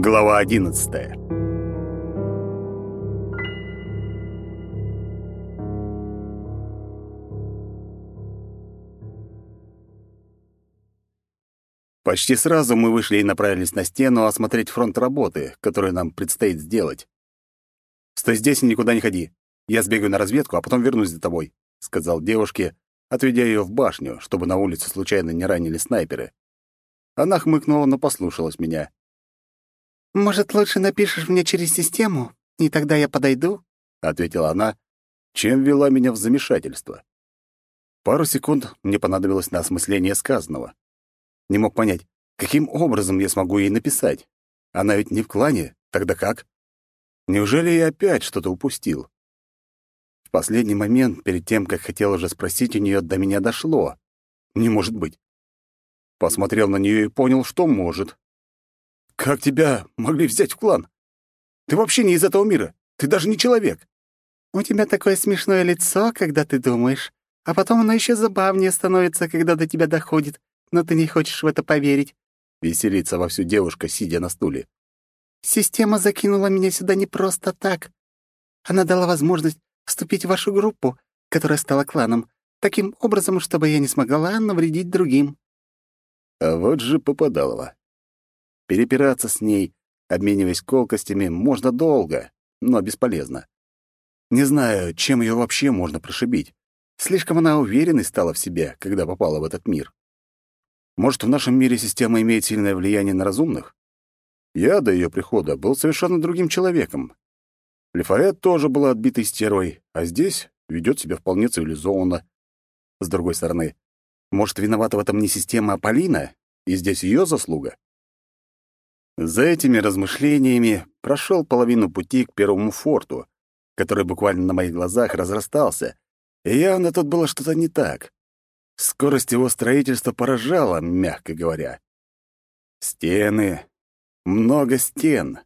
Глава одиннадцатая. Почти сразу мы вышли и направились на стену осмотреть фронт работы, который нам предстоит сделать. «Стой здесь и никуда не ходи. Я сбегаю на разведку, а потом вернусь за тобой», — сказал девушке, отведя ее в башню, чтобы на улице случайно не ранили снайперы. Она хмыкнула, но послушалась меня. «Может, лучше напишешь мне через систему, и тогда я подойду?» — ответила она, чем ввела меня в замешательство. Пару секунд мне понадобилось на осмысление сказанного. Не мог понять, каким образом я смогу ей написать. Она ведь не в клане, тогда как? Неужели я опять что-то упустил? В последний момент, перед тем, как хотел уже спросить у нее, до меня дошло. Не может быть. Посмотрел на нее и понял, что может. «Как тебя могли взять в клан? Ты вообще не из этого мира. Ты даже не человек». «У тебя такое смешное лицо, когда ты думаешь, а потом оно еще забавнее становится, когда до тебя доходит но ты не хочешь в это поверить», — веселится во всю девушка, сидя на стуле. «Система закинула меня сюда не просто так. Она дала возможность вступить в вашу группу, которая стала кланом, таким образом, чтобы я не смогла навредить другим». А вот же попадалова. Перепираться с ней, обмениваясь колкостями, можно долго, но бесполезно. Не знаю, чем ее вообще можно прошибить. Слишком она уверенной стала в себе, когда попала в этот мир. Может, в нашем мире система имеет сильное влияние на разумных? Я до ее прихода был совершенно другим человеком. Лефорет тоже была отбитой стервой, а здесь ведет себя вполне цивилизованно. С другой стороны, может, виновата в этом не система, а Полина, и здесь ее заслуга? За этими размышлениями прошел половину пути к первому форту, который буквально на моих глазах разрастался, и явно тут было что-то не так. Скорость его строительства поражала, мягко говоря. Стены. Много стен.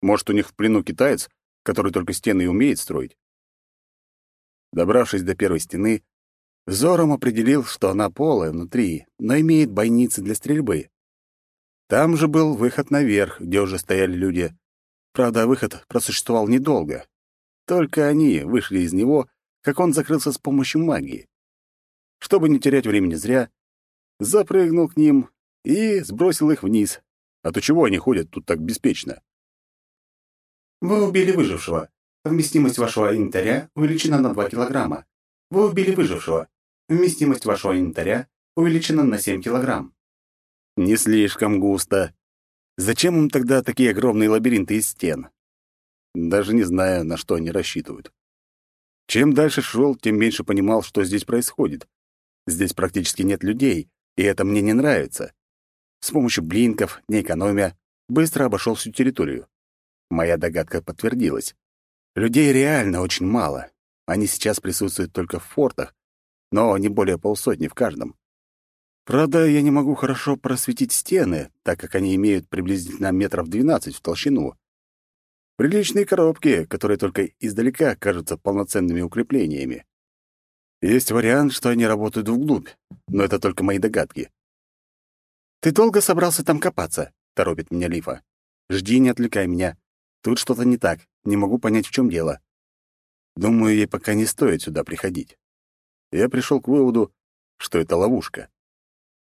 Может, у них в плену китаец, который только стены и умеет строить? Добравшись до первой стены, взором определил, что она полая внутри, но имеет бойницы для стрельбы. Там же был выход наверх, где уже стояли люди. Правда, выход просуществовал недолго. Только они вышли из него, как он закрылся с помощью магии чтобы не терять времени зря, запрыгнул к ним и сбросил их вниз. А то чего они ходят тут так беспечно? Вы убили выжившего. Вместимость вашего инвентаря увеличена на 2 килограмма. Вы убили выжившего. Вместимость вашего инвентаря увеличена на 7 килограмм. Не слишком густо. Зачем им тогда такие огромные лабиринты из стен? Даже не знаю, на что они рассчитывают. Чем дальше шел, тем меньше понимал, что здесь происходит. Здесь практически нет людей, и это мне не нравится. С помощью блинков, не экономя, быстро обошел всю территорию. Моя догадка подтвердилась. Людей реально очень мало. Они сейчас присутствуют только в фортах, но не более полсотни в каждом. Правда, я не могу хорошо просветить стены, так как они имеют приблизительно метров 12 в толщину. Приличные коробки, которые только издалека кажутся полноценными укреплениями. Есть вариант, что они работают вглубь, но это только мои догадки. «Ты долго собрался там копаться?» — торопит меня Лифа. «Жди, не отвлекай меня. Тут что-то не так. Не могу понять, в чем дело. Думаю, ей пока не стоит сюда приходить. Я пришел к выводу, что это ловушка.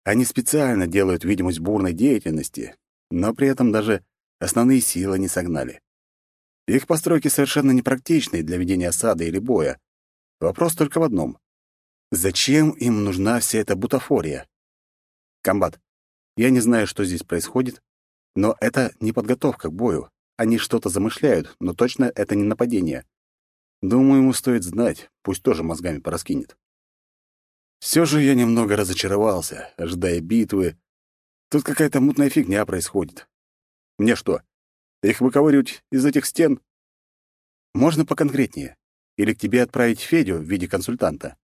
Они специально делают видимость бурной деятельности, но при этом даже основные силы не согнали. Их постройки совершенно непрактичны для ведения осады или боя. Вопрос только в одном. Зачем им нужна вся эта бутафория? Комбат, я не знаю, что здесь происходит, но это не подготовка к бою. Они что-то замышляют, но точно это не нападение. Думаю, ему стоит знать, пусть тоже мозгами пораскинет. Все же я немного разочаровался, ожидая битвы. Тут какая-то мутная фигня происходит. Мне что, их выковыривать из этих стен? Можно поконкретнее? Или к тебе отправить Федю в виде консультанта?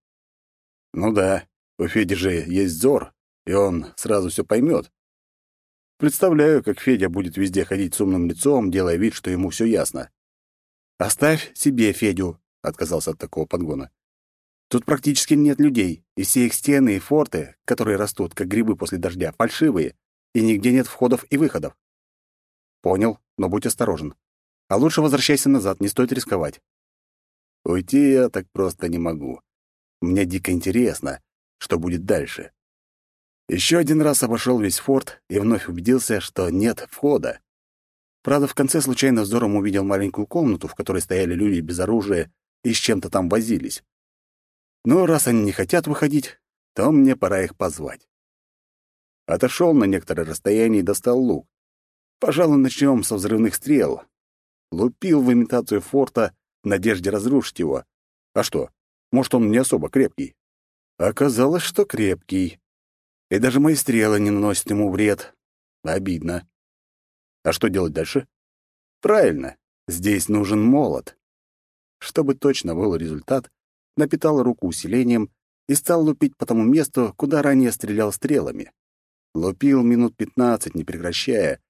Ну да, у Феди же есть зор, и он сразу все поймет. Представляю, как Федя будет везде ходить с умным лицом, делая вид, что ему все ясно. «Оставь себе Федю», — отказался от такого подгона. «Тут практически нет людей, и все их стены и форты, которые растут, как грибы после дождя, фальшивые, и нигде нет входов и выходов». Понял, но будь осторожен. А лучше возвращайся назад, не стоит рисковать. Уйти я так просто не могу. Мне дико интересно, что будет дальше. Еще один раз обошел весь форт и вновь убедился, что нет входа. Правда, в конце случайно взором увидел маленькую комнату, в которой стояли люди без оружия и с чем-то там возились. Но раз они не хотят выходить, то мне пора их позвать. Отошел на некоторое расстояние и достал лук. Пожалуй, начнем со взрывных стрел. Лупил в имитацию форта в надежде разрушить его. А что, может, он не особо крепкий? Оказалось, что крепкий. И даже мои стрелы не наносят ему вред. Обидно. А что делать дальше? Правильно, здесь нужен молот. Чтобы точно был результат, напитал руку усилением и стал лупить по тому месту, куда ранее стрелял стрелами. Лупил минут пятнадцать, не прекращая,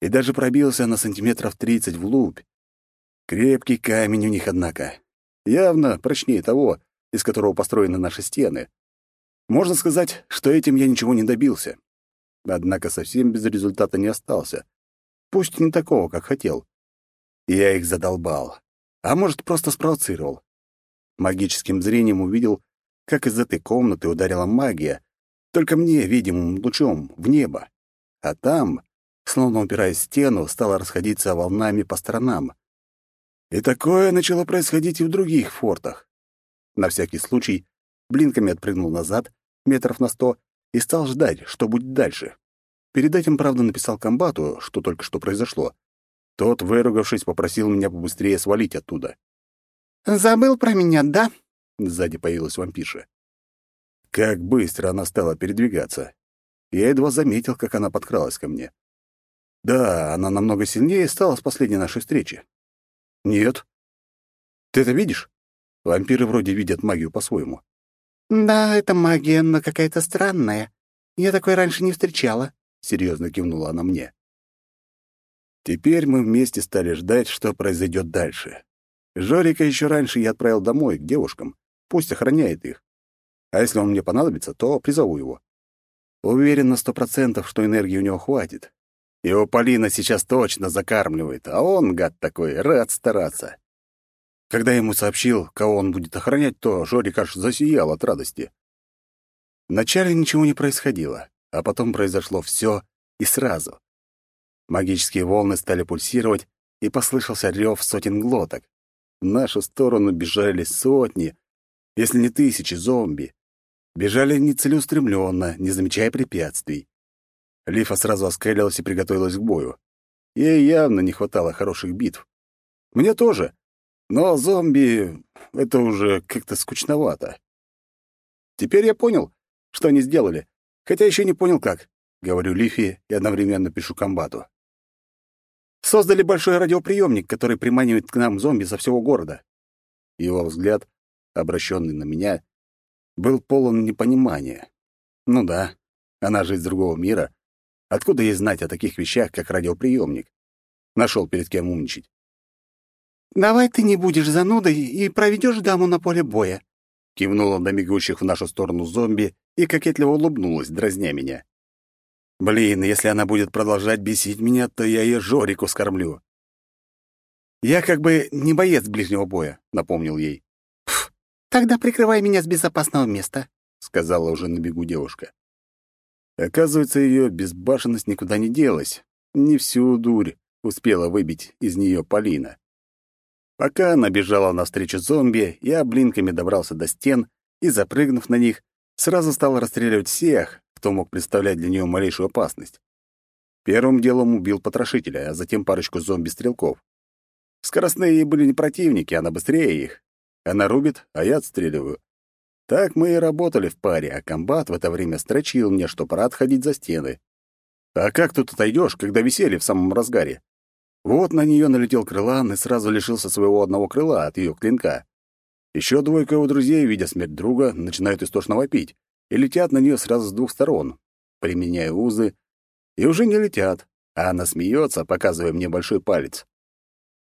и даже пробился на сантиметров тридцать вглубь. Крепкий камень у них, однако. Явно прочнее того, из которого построены наши стены. Можно сказать, что этим я ничего не добился. Однако совсем без результата не остался. Пусть не такого, как хотел. Я их задолбал. А может, просто спровоцировал. Магическим зрением увидел, как из этой комнаты ударила магия, только мне, видимым лучом, в небо. А там, словно упираясь в стену, стало расходиться волнами по сторонам. И такое начало происходить и в других фортах. На всякий случай блинками отпрыгнул назад метров на сто, и стал ждать, что будет дальше. Перед этим, правда, написал комбату, что только что произошло. Тот, выругавшись, попросил меня побыстрее свалить оттуда. «Забыл про меня, да?» Сзади появилась вампирша. Как быстро она стала передвигаться. Я едва заметил, как она подкралась ко мне. Да, она намного сильнее стала с последней нашей встречи. Нет. Ты это видишь? Вампиры вроде видят магию по-своему. «Да, это магия, но какая-то странная. Я такой раньше не встречала», — серьезно кивнула она мне. Теперь мы вместе стали ждать, что произойдет дальше. Жорика еще раньше я отправил домой, к девушкам. Пусть охраняет их. А если он мне понадобится, то призову его. Уверен на сто процентов, что энергии у него хватит. Его Полина сейчас точно закармливает, а он, гад такой, рад стараться. Когда ему сообщил, кого он будет охранять, то Жорик аж засиял от радости. Вначале ничего не происходило, а потом произошло все и сразу. Магические волны стали пульсировать, и послышался рев сотен глоток. В нашу сторону бежали сотни, если не тысячи зомби. Бежали нецелеустремленно, не замечая препятствий. Лифа сразу оскалилась и приготовилась к бою. Ей явно не хватало хороших битв. Мне тоже, но зомби — это уже как-то скучновато. Теперь я понял, что они сделали, хотя еще не понял, как. Говорю Лифи и одновременно пишу комбату. Создали большой радиоприемник, который приманивает к нам зомби со всего города. Его взгляд, обращенный на меня, был полон непонимания. Ну да, она же из другого мира. Откуда ей знать о таких вещах, как радиоприемник? Нашел перед кем умничать. «Давай ты не будешь занудой и проведешь даму на поле боя», — кивнула на бегущих в нашу сторону зомби и кокетливо улыбнулась, дразня меня. «Блин, если она будет продолжать бесить меня, то я ее Жорику скормлю». «Я как бы не боец ближнего боя», — напомнил ей. «Тогда прикрывай меня с безопасного места», — сказала уже на бегу девушка. Оказывается, ее безбашенность никуда не делась. Не всю дурь успела выбить из нее Полина. Пока она бежала навстречу зомби, я блинками добрался до стен и, запрыгнув на них, сразу стал расстреливать всех, кто мог представлять для нее малейшую опасность. Первым делом убил потрошителя, а затем парочку зомби-стрелков. Скоростные были не противники, она быстрее их. Она рубит, а я отстреливаю. Так мы и работали в паре, а комбат в это время строчил мне, что пора отходить за стены. А как тут отойдешь, когда веселье в самом разгаре? Вот на нее налетел крылан и сразу лишился своего одного крыла от ее клинка. Еще двойка его друзей, видя смерть друга, начинают истошно вопить и летят на нее сразу с двух сторон, применяя узы, и уже не летят, а она смеется, показывая мне большой палец.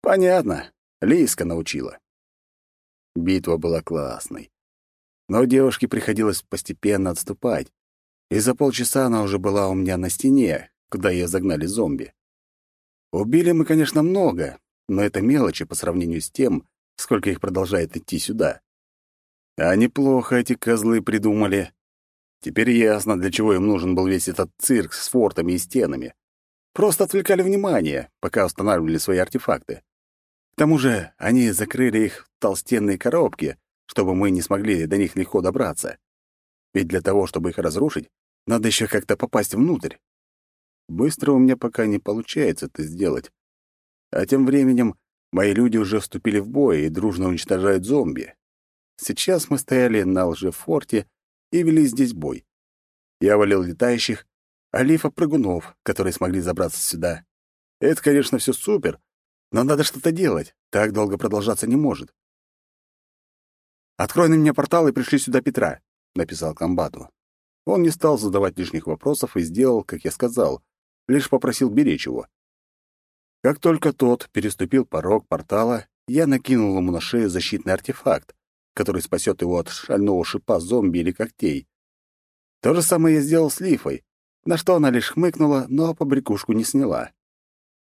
Понятно, Лиска научила. Битва была классной. Но девушке приходилось постепенно отступать, и за полчаса она уже была у меня на стене, куда ее загнали зомби. Убили мы, конечно, много, но это мелочи по сравнению с тем, сколько их продолжает идти сюда. А неплохо эти козлы придумали. Теперь ясно, для чего им нужен был весь этот цирк с фортами и стенами. Просто отвлекали внимание, пока устанавливали свои артефакты. К тому же они закрыли их в толстенные коробки, чтобы мы не смогли до них легко добраться. Ведь для того, чтобы их разрушить, надо еще как-то попасть внутрь. Быстро у меня пока не получается это сделать. А тем временем мои люди уже вступили в бой и дружно уничтожают зомби. Сейчас мы стояли на лжефорте и вели здесь бой. Я валил летающих, а Лифа — прыгунов, которые смогли забраться сюда. Это, конечно, все супер, но надо что-то делать. Так долго продолжаться не может. «Открой на меня портал и пришли сюда Петра», — написал комбату. Он не стал задавать лишних вопросов и сделал, как я сказал, лишь попросил беречь его. Как только тот переступил порог портала, я накинул ему на шею защитный артефакт, который спасет его от шального шипа зомби или когтей. То же самое я сделал с Лифой, на что она лишь хмыкнула, но побрякушку не сняла.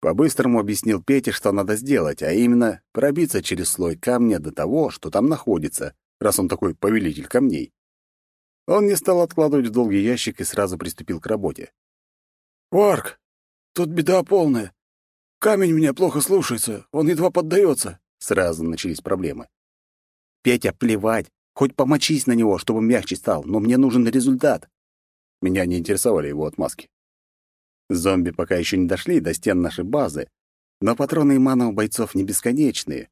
По-быстрому объяснил Пете, что надо сделать, а именно пробиться через слой камня до того, что там находится, раз он такой повелитель камней. Он не стал откладывать в долгий ящик и сразу приступил к работе. «Варк, тут беда полная. Камень меня плохо слушается, он едва поддается. Сразу начались проблемы. «Петя, плевать, хоть помочись на него, чтобы мягче стал, но мне нужен результат». Меня не интересовали его отмазки. Зомби пока еще не дошли до стен нашей базы, но патроны и мана у бойцов не бесконечные.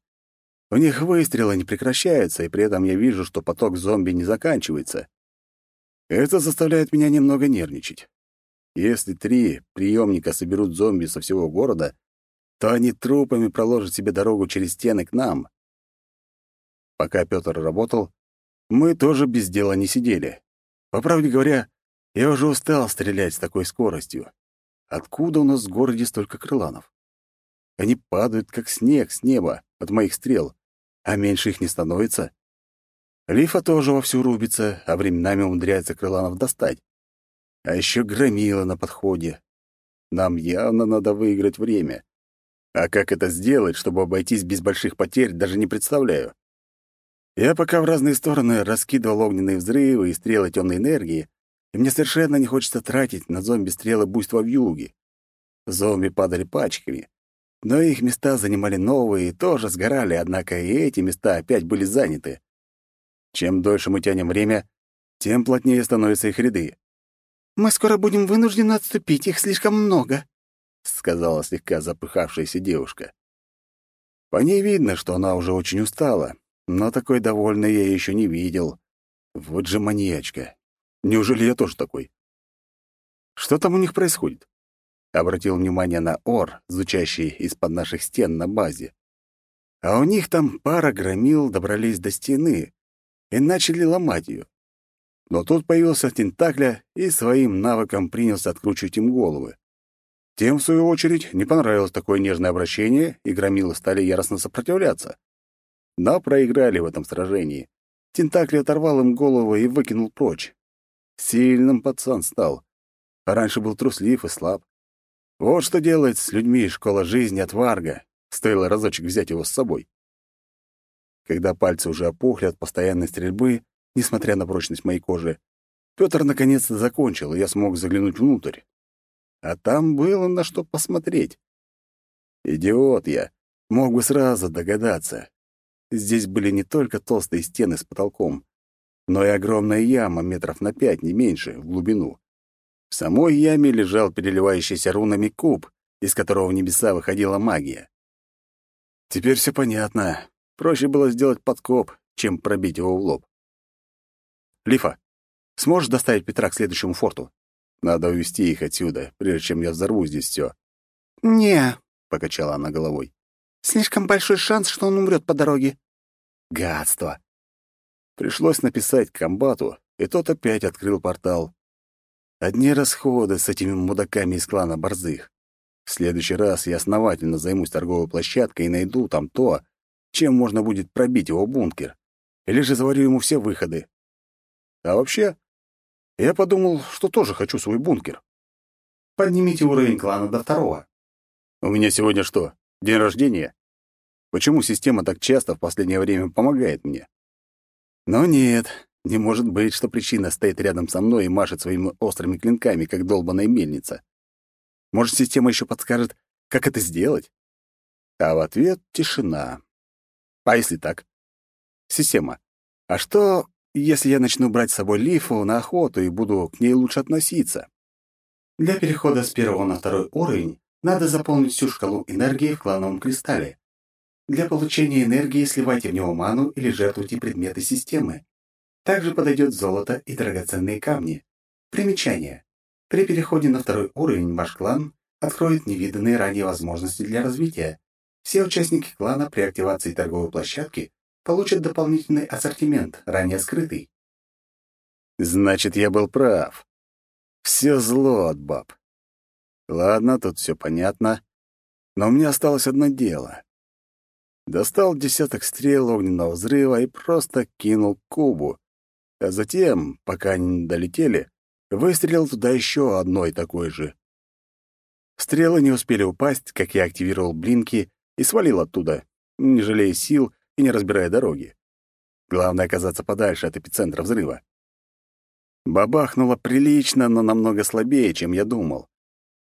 У них выстрелы не прекращаются, и при этом я вижу, что поток зомби не заканчивается. Это заставляет меня немного нервничать. Если три приемника соберут зомби со всего города, то они трупами проложат себе дорогу через стены к нам. Пока Петр работал, мы тоже без дела не сидели. По правде говоря, я уже устал стрелять с такой скоростью. Откуда у нас в городе столько крыланов? Они падают, как снег с неба от моих стрел, а меньше их не становится. Лифа тоже вовсю рубится, а временами умудряется крыланов достать. А еще громила на подходе. Нам явно надо выиграть время. А как это сделать, чтобы обойтись без больших потерь, даже не представляю. Я пока в разные стороны раскидывал огненные взрывы и стрелы темной энергии, и мне совершенно не хочется тратить на зомби стрелы буйства в юге. Зомби падали пачками, но их места занимали новые и тоже сгорали, однако и эти места опять были заняты. Чем дольше мы тянем время, тем плотнее становятся их ряды. Мы скоро будем вынуждены отступить, их слишком много», — сказала слегка запыхавшаяся девушка. По ней видно, что она уже очень устала, но такой довольной я еще не видел. Вот же маньячка. Неужели я тоже такой? Что там у них происходит? Обратил внимание на ор, звучащий из-под наших стен на базе. А у них там пара громил добрались до стены и начали ломать ее. Но тут появился Тентакля и своим навыком принялся откручивать им головы. Тем, в свою очередь, не понравилось такое нежное обращение, и громилы стали яростно сопротивляться. Но проиграли в этом сражении. Тентакли оторвал им голову и выкинул прочь. Сильным пацан стал. Раньше был труслив и слаб. Вот что делает с людьми школа жизни от Варга. Стоило разочек взять его с собой. Когда пальцы уже опухли от постоянной стрельбы, несмотря на прочность моей кожи. Пётр наконец-то закончил, и я смог заглянуть внутрь. А там было на что посмотреть. Идиот я, мог бы сразу догадаться. Здесь были не только толстые стены с потолком, но и огромная яма метров на пять, не меньше, в глубину. В самой яме лежал переливающийся рунами куб, из которого в небеса выходила магия. Теперь все понятно. Проще было сделать подкоп, чем пробить его в лоб. Лифа, сможешь доставить Петра к следующему форту? Надо увести их отсюда, прежде чем я взорву здесь все. «Не», — покачала она головой. «Слишком большой шанс, что он умрет по дороге». Гадство. Пришлось написать комбату, и тот опять открыл портал. Одни расходы с этими мудаками из клана Борзых. В следующий раз я основательно займусь торговой площадкой и найду там то, чем можно будет пробить его бункер. Или же заварю ему все выходы. А вообще, я подумал, что тоже хочу свой бункер. Поднимите уровень клана до второго. У меня сегодня что, день рождения? Почему система так часто в последнее время помогает мне? Но нет, не может быть, что причина стоит рядом со мной и машет своими острыми клинками, как долбаная мельница. Может, система еще подскажет, как это сделать? А в ответ — тишина. А если так? Система, а что, если я начну брать с собой Лифу на охоту и буду к ней лучше относиться? Для перехода с первого на второй уровень надо заполнить всю шкалу энергии в клановом кристалле. Для получения энергии сливайте в него ману или жертвуйте предметы системы. Также подойдет золото и драгоценные камни. Примечание. При переходе на второй уровень ваш клан откроет невиданные ранее возможности для развития. Все участники клана при активации торговой площадки получат дополнительный ассортимент, ранее скрытый. Значит, я был прав. Все зло от баб. Ладно, тут все понятно. Но у меня осталось одно дело. Достал десяток стрел огненного взрыва и просто кинул кубу. А затем, пока они не долетели, выстрелил туда еще одной такой же. Стрелы не успели упасть, как я активировал блинки и свалил оттуда, не жалея сил и не разбирая дороги. Главное — оказаться подальше от эпицентра взрыва. Бабахнуло прилично, но намного слабее, чем я думал.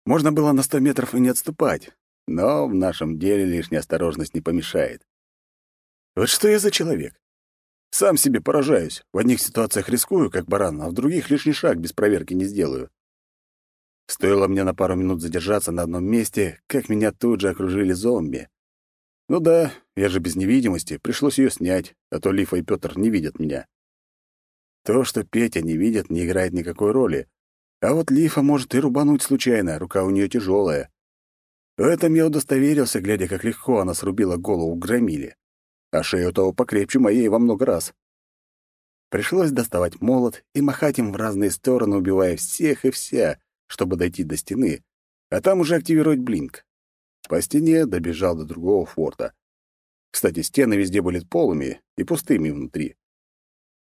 Можно было на сто метров и не отступать, но в нашем деле лишняя осторожность не помешает. Вот что я за человек? Сам себе поражаюсь. В одних ситуациях рискую, как баран, а в других лишний шаг без проверки не сделаю. Стоило мне на пару минут задержаться на одном месте, как меня тут же окружили зомби. Ну да, я же без невидимости, пришлось ее снять, а то Лифа и Петр не видят меня. То, что Петя не видит, не играет никакой роли. А вот Лифа может и рубануть случайно, рука у нее тяжелая. В этом я удостоверился, глядя, как легко она срубила голову громиле. А шею того покрепче моей во много раз. Пришлось доставать молот и махать им в разные стороны, убивая всех и вся, чтобы дойти до стены, а там уже активировать блинк. По стене добежал до другого форта. Кстати, стены везде были полыми и пустыми внутри.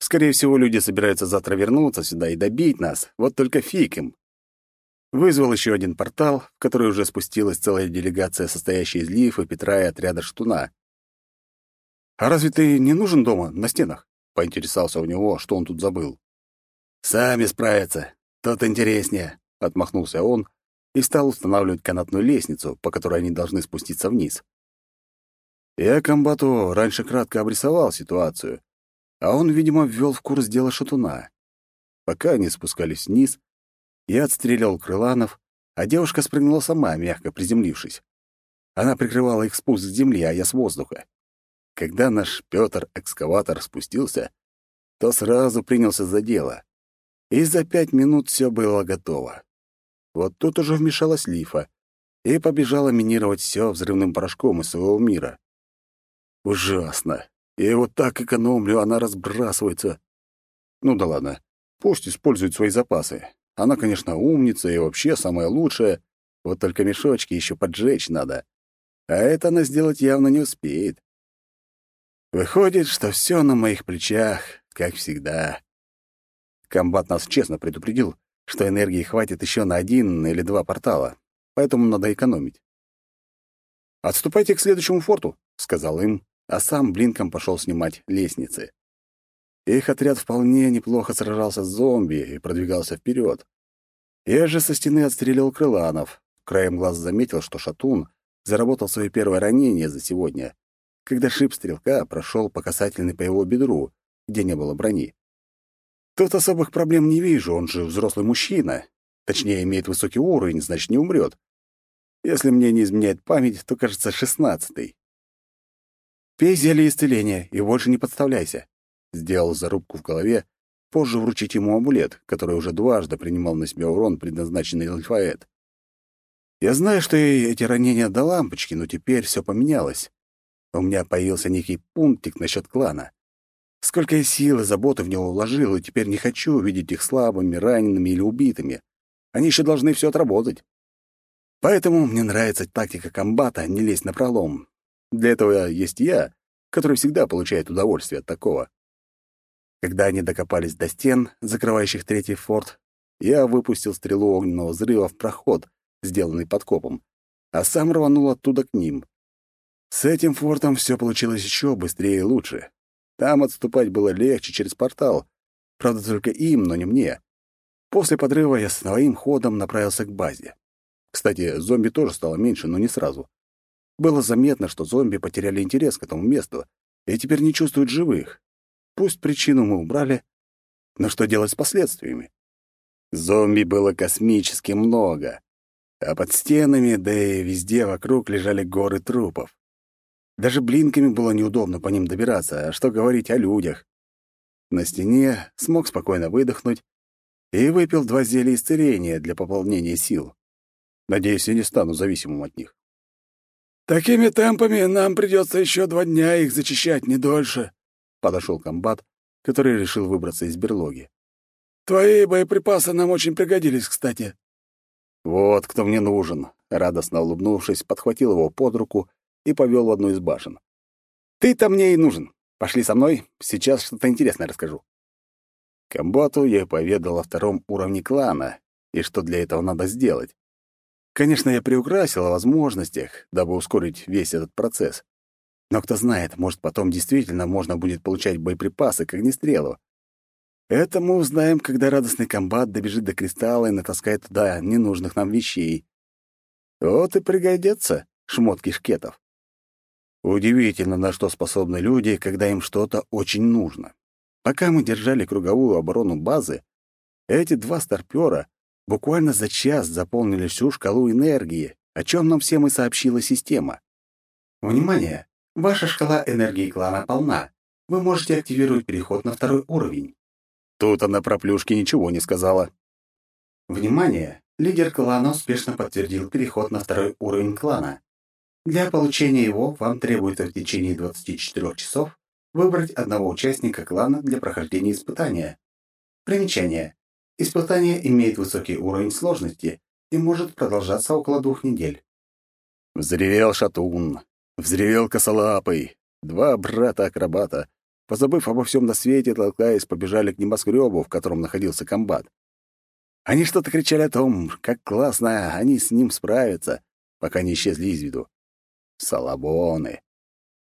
Скорее всего, люди собираются завтра вернуться сюда и добить нас, вот только фиг им. Вызвал еще один портал, в который уже спустилась целая делегация, состоящая из Лифа, Петра и отряда Штуна. «А разве ты не нужен дома, на стенах?» — поинтересовался у него, что он тут забыл. «Сами справятся. Тут интереснее», — отмахнулся он и стал устанавливать канатную лестницу, по которой они должны спуститься вниз. Я комбату раньше кратко обрисовал ситуацию, а он, видимо, ввел в курс дела шатуна. Пока они спускались вниз, я отстреливал крыланов, а девушка спрыгнула сама, мягко приземлившись. Она прикрывала их спуск с земли, а я с воздуха. Когда наш Пётр-экскаватор спустился, то сразу принялся за дело. И за пять минут все было готово. Вот тут уже вмешалась Лифа и побежала минировать все взрывным порошком из своего мира. Ужасно. Я его так экономлю, она разбрасывается. Ну да ладно, пусть использует свои запасы. Она, конечно, умница и вообще самая лучшая, вот только мешочки еще поджечь надо. А это она сделать явно не успеет. Выходит, что все на моих плечах, как всегда. Комбат нас честно предупредил, что энергии хватит еще на один или два портала, поэтому надо экономить. «Отступайте к следующему форту», — сказал им, а сам блинком пошел снимать лестницы. Их отряд вполне неплохо сражался с зомби и продвигался вперед. Я же со стены отстрелил крыланов. Краем глаз заметил, что шатун заработал свое первое ранение за сегодня, когда шип стрелка прошел по касательной по его бедру, где не было брони. Тут особых проблем не вижу, он же взрослый мужчина. Точнее, имеет высокий уровень, значит, не умрет. Если мне не изменяет память, то, кажется, шестнадцатый. Пей зелье исцеления и больше не подставляйся. Сделал зарубку в голове, позже вручить ему амулет, который уже дважды принимал на себя урон, предназначенный Альфаэт. Я знаю, что эти ранения до лампочки, но теперь все поменялось. У меня появился некий пунктик насчет клана. Сколько я сил и заботы в него вложил, и теперь не хочу видеть их слабыми, ранеными или убитыми. Они еще должны все отработать. Поэтому мне нравится тактика комбата не лезть на пролом. Для этого есть я, который всегда получает удовольствие от такого. Когда они докопались до стен, закрывающих третий форт, я выпустил стрелу огненного взрыва в проход, сделанный подкопом, а сам рванул оттуда к ним. С этим фортом все получилось еще быстрее и лучше. Там отступать было легче через портал. Правда, только им, но не мне. После подрыва я своим ходом направился к базе. Кстати, зомби тоже стало меньше, но не сразу. Было заметно, что зомби потеряли интерес к этому месту и теперь не чувствуют живых. Пусть причину мы убрали, но что делать с последствиями? Зомби было космически много, а под стенами, да и везде вокруг лежали горы трупов. Даже блинками было неудобно по ним добираться, а что говорить о людях. На стене смог спокойно выдохнуть и выпил два зелья исцеления для пополнения сил. Надеюсь, я не стану зависимым от них. «Такими темпами нам придется еще два дня их зачищать, не дольше», — подошел комбат, который решил выбраться из берлоги. «Твои боеприпасы нам очень пригодились, кстати». «Вот кто мне нужен», — радостно улыбнувшись, подхватил его под руку и повел в одну из башен. «Ты-то мне и нужен. Пошли со мной, сейчас что-то интересное расскажу». Комбату я поведал о втором уровне клана и что для этого надо сделать. Конечно, я приукрасил о возможностях, дабы ускорить весь этот процесс. Но кто знает, может, потом действительно можно будет получать боеприпасы к огнестрелу. Это мы узнаем, когда радостный комбат добежит до кристалла и натаскает туда ненужных нам вещей. Вот и пригодятся шмотки шкетов. Удивительно, на что способны люди, когда им что-то очень нужно. Пока мы держали круговую оборону базы, эти два старпёра буквально за час заполнили всю шкалу энергии, о чем нам всем и сообщила система. Внимание! Ваша шкала энергии клана полна. Вы можете активировать переход на второй уровень. Тут она про плюшки ничего не сказала. Внимание! Лидер клана успешно подтвердил переход на второй уровень клана. Для получения его вам требуется в течение 24 часов выбрать одного участника клана для прохождения испытания. Примечание. Испытание имеет высокий уровень сложности и может продолжаться около двух недель. Взревел Шатун, взревел Косолапый. Два брата-акробата, позабыв обо всем на свете, толкаясь, побежали к небоскребу, в котором находился комбат. Они что-то кричали о том, как классно они с ним справятся, пока не исчезли из виду. Салабоны.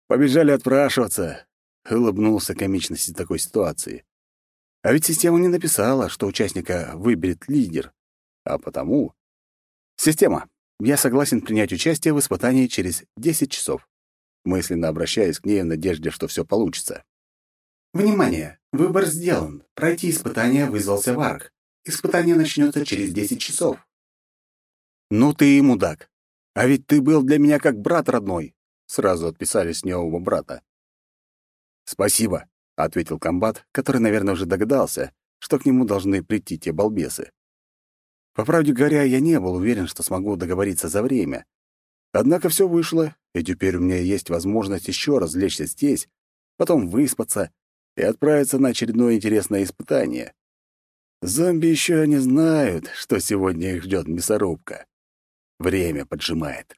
Побежали отпрашиваться. Улыбнулся комичности такой ситуации. А ведь система не написала, что участника выберет лидер. А потому... Система, я согласен принять участие в испытании через 10 часов. Мысленно обращаясь к ней в надежде, что все получится. Внимание! Выбор сделан. Пройти испытание вызвался Варк. Испытание начнется через 10 часов. Ну ты и мудак. А ведь ты был для меня как брат родной. Сразу отписались с него оба брата. Спасибо, ответил комбат, который, наверное, уже догадался, что к нему должны прийти те балбесы. По правде говоря, я не был уверен, что смогу договориться за время. Однако все вышло, и теперь у меня есть возможность еще развлечься здесь, потом выспаться и отправиться на очередное интересное испытание. Зомби еще не знают, что сегодня их ждет мясорубка. Время поджимает.